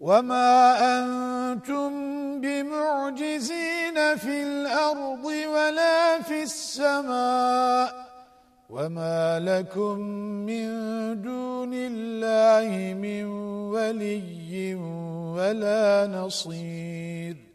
وما أنتم بمعجزين في الأرض ولا في السماء وما لكم من دون الله من ولي ولا نصير